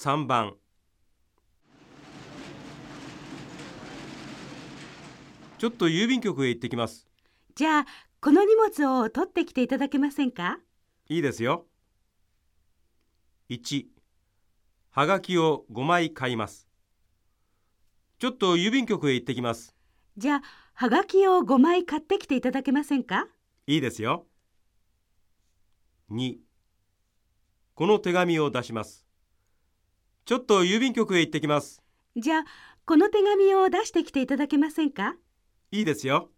3番。ちょっと郵便局へ行ってきます。じゃあこの荷物を取ってきていただけませんか？いいですよ。1はがきを5枚買います。ちょっと郵便局へ行ってきます。じゃあはがきを5枚買ってきていただけませんか？いいですよ。2この手紙を出しますちょっと郵便局へ行ってきます。じゃあこの手紙を出してきていただけませんか？いいですよ